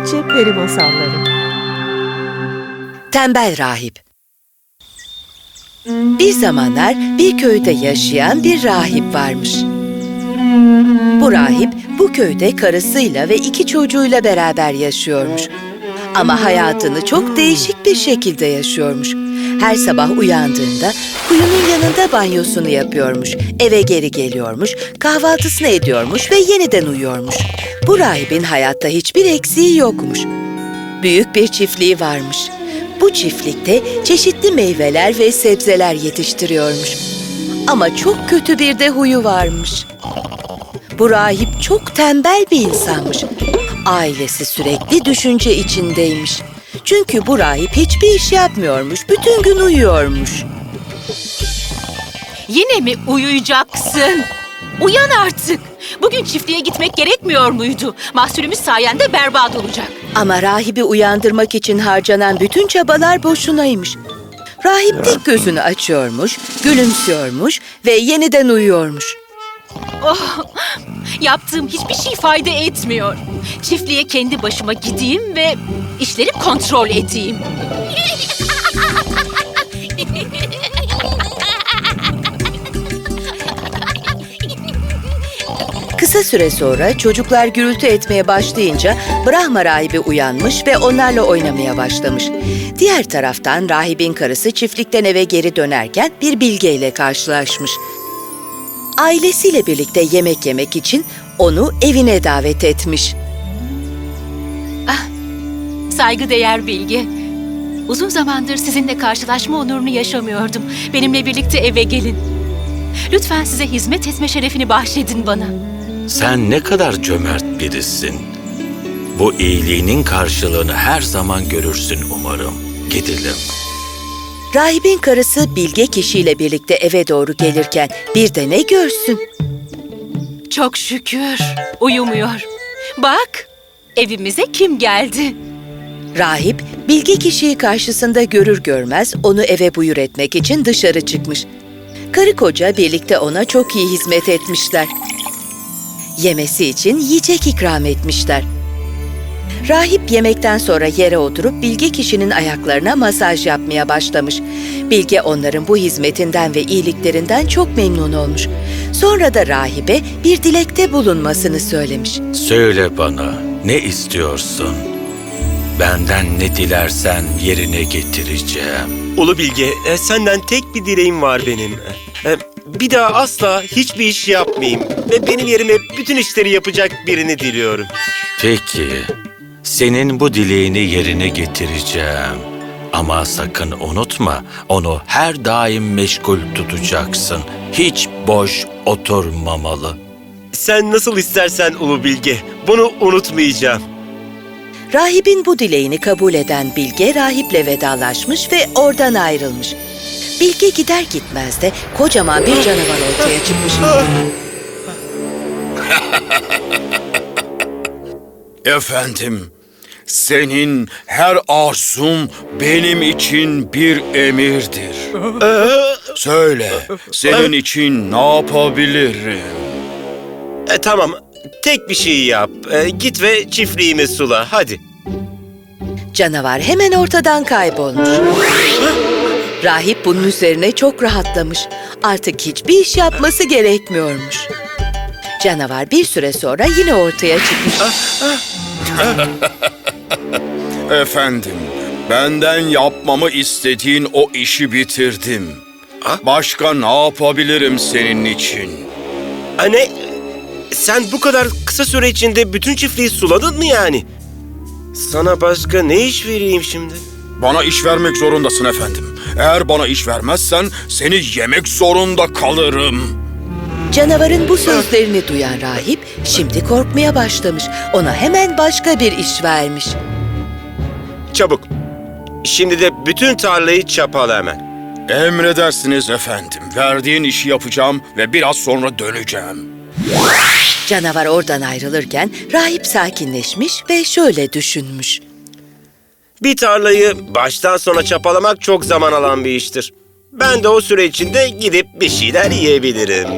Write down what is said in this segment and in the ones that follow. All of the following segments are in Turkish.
Çiftçi Peri Masalları Tembel Rahip Bir zamanlar bir köyde yaşayan bir rahip varmış. Bu rahip bu köyde karısıyla ve iki çocuğuyla beraber yaşıyormuş. Ama hayatını çok değişik bir şekilde yaşıyormuş. Her sabah uyandığında kuyunun yanında banyosunu yapıyormuş. Eve geri geliyormuş, kahvaltısını ediyormuş ve yeniden uyuyormuş. Bu rahibin hayatta hiçbir eksiği yokmuş. Büyük bir çiftliği varmış. Bu çiftlikte çeşitli meyveler ve sebzeler yetiştiriyormuş. Ama çok kötü bir de huyu varmış. Bu rahip çok tembel bir insanmış. Ailesi sürekli düşünce içindeymiş. Çünkü bu rahip hiçbir iş yapmıyormuş, bütün gün uyuyormuş. Yine mi uyuyacaksın? Uyan artık. Bugün çiftliğe gitmek gerekmiyor muydu? Mahsulümüz sayende berbat olacak. Ama rahibi uyandırmak için harcanan bütün çabalar boşunaymış. Rahip tek gözünü açıyormuş, gülümsüyormuş ve yeniden uyuyormuş. Oh, yaptığım hiçbir şey fayda etmiyor. Çiftliğe kendi başıma gideyim ve işleri kontrol edeyim. Kısa süre sonra çocuklar gürültü etmeye başlayınca Brahma rahibi uyanmış ve onlarla oynamaya başlamış. Diğer taraftan rahibin karısı çiftlikten eve geri dönerken bir bilgeyle karşılaşmış. Ailesiyle birlikte yemek yemek için onu evine davet etmiş. Saygıdeğer Bilge. Uzun zamandır sizinle karşılaşma onurunu yaşamıyordum. Benimle birlikte eve gelin. Lütfen size hizmet etme şerefini bahşedin bana. Sen ne kadar cömert birisin. Bu iyiliğinin karşılığını her zaman görürsün umarım. Gidelim. Rahibin karısı bilge kişiyle birlikte eve doğru gelirken bir de ne görsün? Çok şükür uyumuyor. Bak evimize kim geldi? Rahip, bilge kişiyi karşısında görür görmez onu eve buyur etmek için dışarı çıkmış. Karı koca birlikte ona çok iyi hizmet etmişler. Yemesi için yiyecek ikram etmişler. Rahip yemekten sonra yere oturup bilge kişinin ayaklarına masaj yapmaya başlamış. Bilge onların bu hizmetinden ve iyiliklerinden çok memnun olmuş. Sonra da rahibe bir dilekte bulunmasını söylemiş. Söyle bana ne istiyorsun? Benden ne dilersen yerine getireceğim. Ulu Bilge, e, senden tek bir dileğim var benim. E, bir daha asla hiçbir iş yapmayayım ve benim yerime bütün işleri yapacak birini diliyorum. Peki, senin bu dileğini yerine getireceğim. Ama sakın unutma, onu her daim meşgul tutacaksın. Hiç boş oturmamalı. Sen nasıl istersen Ulu Bilge, bunu unutmayacağım. Rahibin bu dileğini kabul eden Bilge rahiple vedalaşmış ve oradan ayrılmış. Bilge gider gitmez de kocaman bir canavar ortaya çıkmış. Efendim, senin her arzun benim için bir emirdir. Söyle, senin için ne yapabilirim? E, tamam, tek bir şey yap. E, git ve çiftliğimi sula, hadi. Canavar hemen ortadan kaybolmuş. Rahip bunun üzerine çok rahatlamış. Artık hiçbir iş yapması gerekmiyormuş. Canavar bir süre sonra yine ortaya çıkmış. Efendim, benden yapmamı istediğin o işi bitirdim. Başka ne yapabilirim senin için? Anne, sen bu kadar kısa süre içinde bütün çiftliği suladın mı yani? Sana başka ne iş vereyim şimdi? Bana iş vermek zorundasın efendim. Eğer bana iş vermezsen seni yemek zorunda kalırım. Canavarın bu sözlerini duyan rahip şimdi korkmaya başlamış. Ona hemen başka bir iş vermiş. Çabuk. Şimdi de bütün tarlayı çapala hemen. Emredersiniz efendim. Verdiğin işi yapacağım ve biraz sonra döneceğim. Canavar oradan ayrılırken rahip sakinleşmiş ve şöyle düşünmüş. Bir tarlayı baştan sona çapalamak çok zaman alan bir iştir. Ben de o süre içinde gidip bir şeyler yiyebilirim.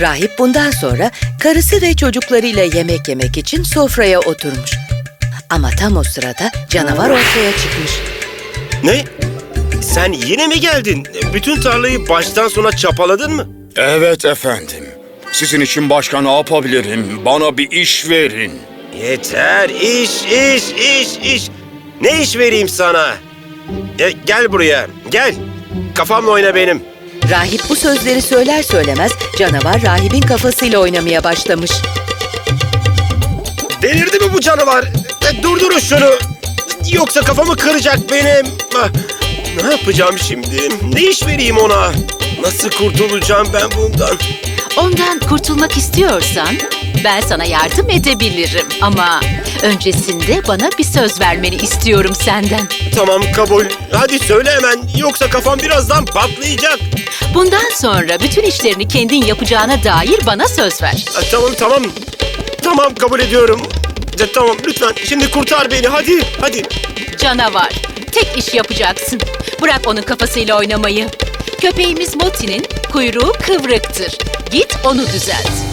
Rahip bundan sonra karısı ve çocuklarıyla yemek yemek için sofraya oturmuş. Ama tam o sırada canavar ortaya çıkmış. Ne? Sen yine mi geldin? Bütün tarlayı baştan sona çapaladın mı? Evet efendim. Sizin için başka ne yapabilirim? Bana bir iş verin. Yeter. İş, iş, iş, iş. Ne iş vereyim sana? E, gel buraya. Gel. Kafamla oyna benim. Rahip bu sözleri söyler söylemez canavar rahibin kafasıyla oynamaya başlamış. Delirdi mi bu canavar? E, durdurun şunu. Yoksa kafamı kıracak benim. Ah, Ne yapacağım şimdi? Ne iş vereyim ona? Nasıl kurtulacağım ben bundan? Ondan kurtulmak istiyorsan ben sana yardım edebilirim. Ama öncesinde bana bir söz vermeni istiyorum senden. Tamam kabul. Hadi söyle hemen. Yoksa kafam birazdan patlayacak. Bundan sonra bütün işlerini kendin yapacağına dair bana söz ver. Ah, tamam tamam. Tamam kabul ediyorum. E, tamam lütfen. Şimdi kurtar beni. Hadi. Hadi. Canavar, tek iş yapacaksın. Bırak onun kafasıyla oynamayı. Köpeğimiz Moti'nin kuyruğu kıvrıktır. Git onu düzelt.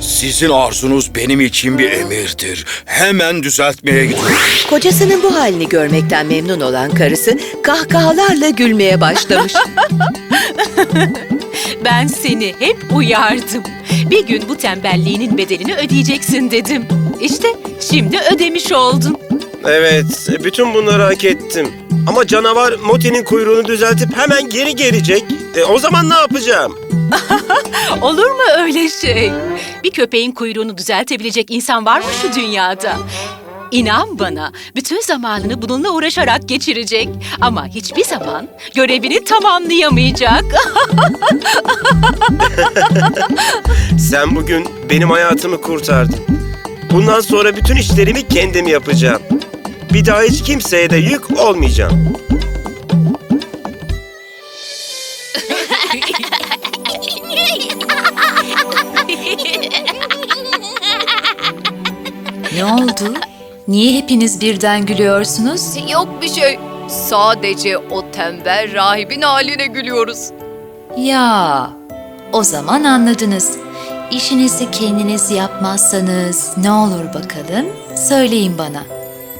Sizin arzunuz benim için bir emirdir. Hemen düzeltmeye gidiyorum. Kocasının bu halini görmekten memnun olan karısı kahkahalarla gülmeye başlamış. Ben seni hep uyardım. Bir gün bu tembelliğinin bedelini ödeyeceksin dedim. İşte şimdi ödemiş oldun. Evet. Bütün bunları hak ettim. Ama canavar Moti'nin kuyruğunu düzeltip hemen geri gelecek. E, o zaman ne yapacağım? Olur mu öyle şey? Bir köpeğin kuyruğunu düzeltebilecek insan var mı şu dünyada? İnan bana, bütün zamanını bununla uğraşarak geçirecek. Ama hiçbir zaman görevini tamamlayamayacak. Sen bugün benim hayatımı kurtardın. Bundan sonra bütün işlerimi kendim yapacağım. Bir daha hiç kimseye de yük olmayacağım. Ne oldu? Niye hepiniz birden gülüyorsunuz? Yok bir şey. Sadece o tembel rahibin haline gülüyoruz. Ya, o zaman anladınız. İşinizi kendiniz yapmazsanız ne olur bakalım? Söyleyin bana.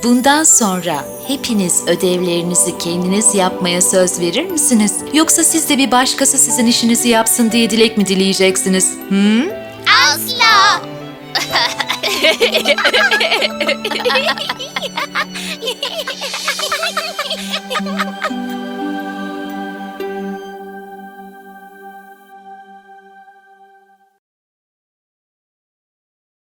Bundan sonra hepiniz ödevlerinizi kendiniz yapmaya söz verir misiniz? Yoksa siz de bir başkası sizin işinizi yapsın diye dilek mi dileyeceksiniz? Hı? Asla. ハハハハ